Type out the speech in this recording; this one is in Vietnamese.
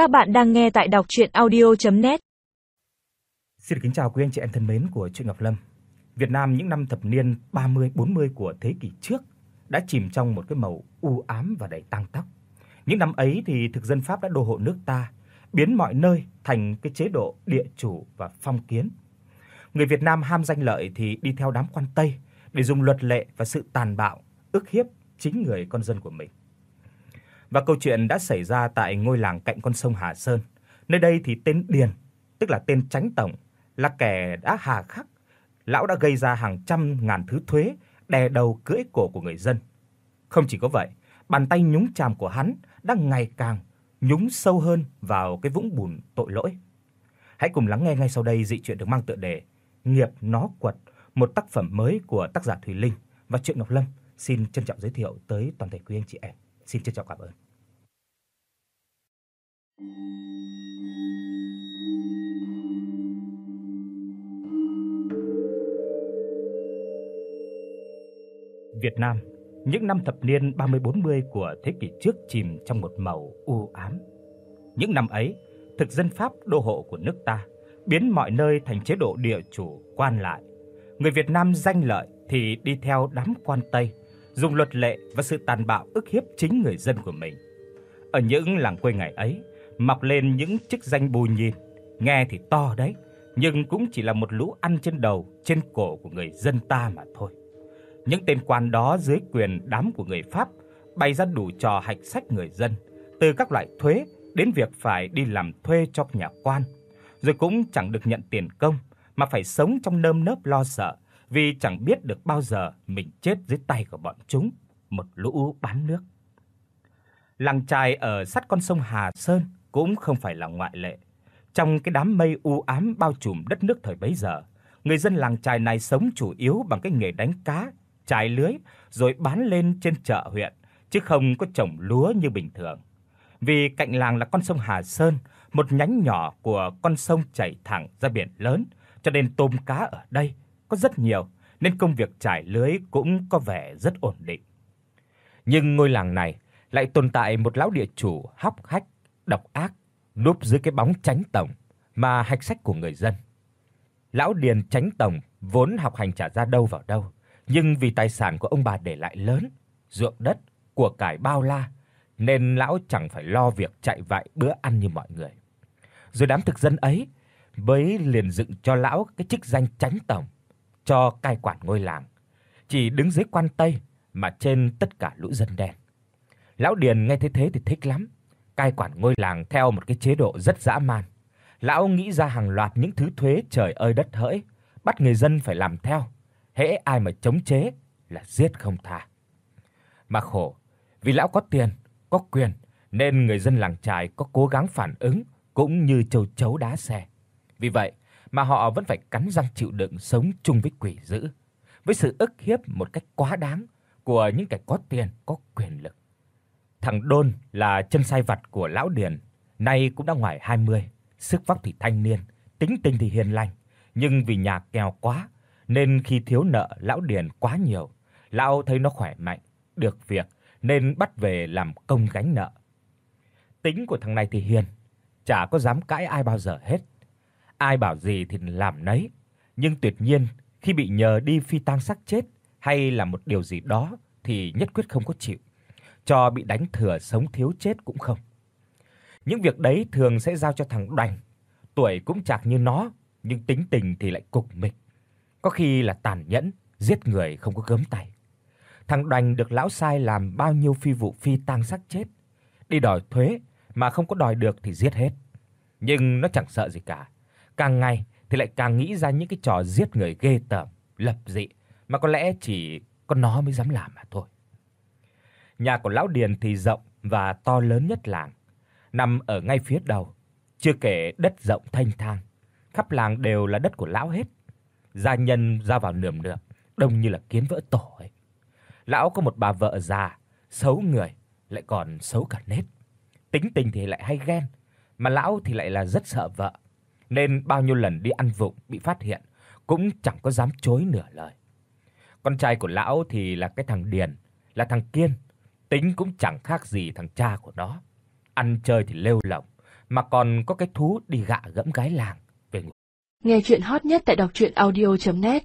Các bạn đang nghe tại đọc audio net Xin kính chào quý anh chị em thân mến của truyện Ngọc Lâm. Việt Nam những năm thập niên 30 40 của thế kỷ trước đã chìm trong một cái màu u ám và đầy tang tóc. Những năm ấy thì thực dân Pháp đã đô hộ nước ta, biến mọi nơi thành cái chế độ địa chủ và phong kiến. Người Việt Nam ham danh lợi thì đi theo đám quan Tây để dùng luật lệ và sự tàn bạo ức hiếp chính người con dân của mình. Và câu chuyện đã xảy ra tại ngôi làng cạnh con sông Hà Sơn. Nơi đây thì tên Điền, tức là tên Chánh tổng, là kẻ đã hà khắc. Lão đã gây ra hàng trăm ngàn thứ thuế đè đầu cưỡi cổ của người dân. Không chỉ có vậy, bàn tay nhúng chàm của hắn đang ngày càng nhúng sâu hơn vào cái vũng bùn tội lỗi. Hãy cùng lắng nghe ngay sau đây dị truyện được mang tựa đề Nghiệp nó quật, một tác phẩm mới của tác giả Thùy Linh và truyện Ngọc Lâm xin trân trọng giới thiệu tới toàn thể quý anh chị em. Xin trân trọng cảm ơn. Việt Nam, những năm thập niên 30-40 của thế kỷ trước chìm trong một màu u ám. Những năm ấy, thực dân Pháp đô hộ của nước ta biến mọi nơi thành chế độ địa chủ quan lại. Người Việt Nam danh lợi thì đi theo đám quan Tây, dùng luật lệ và sự tàn bạo ức hiếp chính người dân của mình. Ở những làng quê ngày ấy, mọc lên những chức danh bù nhìn, nghe thì to đấy, nhưng cũng chỉ là một lũ ăn trên đầu, trên cổ của người dân ta mà thôi. Những tên quan đó dưới quyền đám của người Pháp bày ra đủ trò hạch sách người dân, từ các loại thuế đến việc phải đi làm thuê cho nhà quan, rồi cũng chẳng được nhận tiền công mà phải sống trong nơm nớp lo sợ vì chẳng biết được bao giờ mình chết dưới tay của bọn chúng, một lũ bán nước. Làng trài ở sát con sông Hà Sơn cũng không phải là ngoại lệ. Trong cái đám mây u ám bao trùm đất nước thời bấy giờ, người dân làng trài này sống chủ yếu bằng cái nghề đánh cá, trải lưới rồi bán lên trên chợ huyện, chứ không có trồng lúa như bình thường. Vì cạnh làng là con sông Hà Sơn, một nhánh nhỏ của con sông chảy thẳng ra biển lớn, cho nên tôm cá ở đây có rất nhiều, nên công việc trải lưới cũng có vẻ rất ổn định. Nhưng ngôi làng này lại tồn tại một lão địa chủ hóc hách, độc ác, núp dưới cái bóng tránh tổng mà hạch sách của người dân. Lão Điền Tránh Tổng vốn học hành trả ra đâu vào đâu, nhưng vì tài sản của ông bà để lại lớn, ruộng đất, của cải bao la, nên lão chẳng phải lo việc chạy vạy bữa ăn như mọi người. Rồi đám thực dân ấy mới liền dựng cho lão cái chức danh Tránh Tổng, cho cai quản ngôi làng, chỉ đứng dưới quan Tây mà trên tất cả lũ dân đen. Lão Điền nghe thế thế thì thích lắm, cai quản ngôi làng theo một cái chế độ rất dã man. Lão nghĩ ra hàng loạt những thứ thuế trời ơi đất hỡi, bắt người dân phải làm theo, hễ ai mà chống chế là giết không tha. Mà khổ, vì lão có tiền, có quyền nên người dân làng trài có cố gắng phản ứng cũng như châu chấu đá xe. Vì vậy mà họ vẫn phải cắn răng chịu đựng sống chung với quỷ dữ, với sự ức hiếp một cách quá đáng của những kẻ có tiền, có quyền lực. Thằng Đôn là chân sai vặt của lão Điền, nay cũng đã ngoài 20, sức vóc thì thanh niên, tính tình thì hiền lành, nhưng vì nhà nghèo quá nên khi thiếu nợ lão Điền quá nhiều, lão thấy nó khỏe mạnh, được việc nên bắt về làm công gánh nợ. Tính của thằng này thì hiền, chả có dám cãi ai bao giờ hết. Ai bảo gì thì làm nấy, nhưng tuyệt nhiên khi bị nhờ đi phi tang xác chết hay là một điều gì đó thì nhất quyết không có chịu cho bị đánh thừa sống thiếu chết cũng không. Những việc đấy thường sẽ giao cho thằng Đoành, tuổi cũng chạc như nó, nhưng tính tình thì lại cục mịch. Có khi là tàn nhẫn, giết người không có gớm tay. Thằng Đoành được lão sai làm bao nhiêu phi vụ phi tang xác chết, đi đòi thuế mà không có đòi được thì giết hết. Nhưng nó chẳng sợ gì cả. Càng ngày thì lại càng nghĩ ra những cái trò giết người ghê tởm, lập dị mà có lẽ chỉ có nó mới dám làm mà thôi. Nhà của lão Điền thì rộng và to lớn nhất làng, nằm ở ngay phía đầu, chưa kể đất rộng thanh thang, khắp làng đều là đất của lão hết. Gia nhân ra vào nườm nượp, đông như là kiến vỡ tổ ấy. Lão có một bà vợ già, xấu người, lại còn xấu cả nết. Tính tình thì lại hay ghen, mà lão thì lại là rất sợ vợ, nên bao nhiêu lần đi ăn vụng bị phát hiện cũng chẳng có dám chối nửa lời. Con trai của lão thì là cái thằng Điền, là thằng Kiên, tính cũng chẳng khác gì thằng cha của nó. Ăn chơi thì lêu lỏng, mà còn có cái thú đi gạ gẫm gái làng về. Nghe truyện hot nhất tại doctruyenaudio.net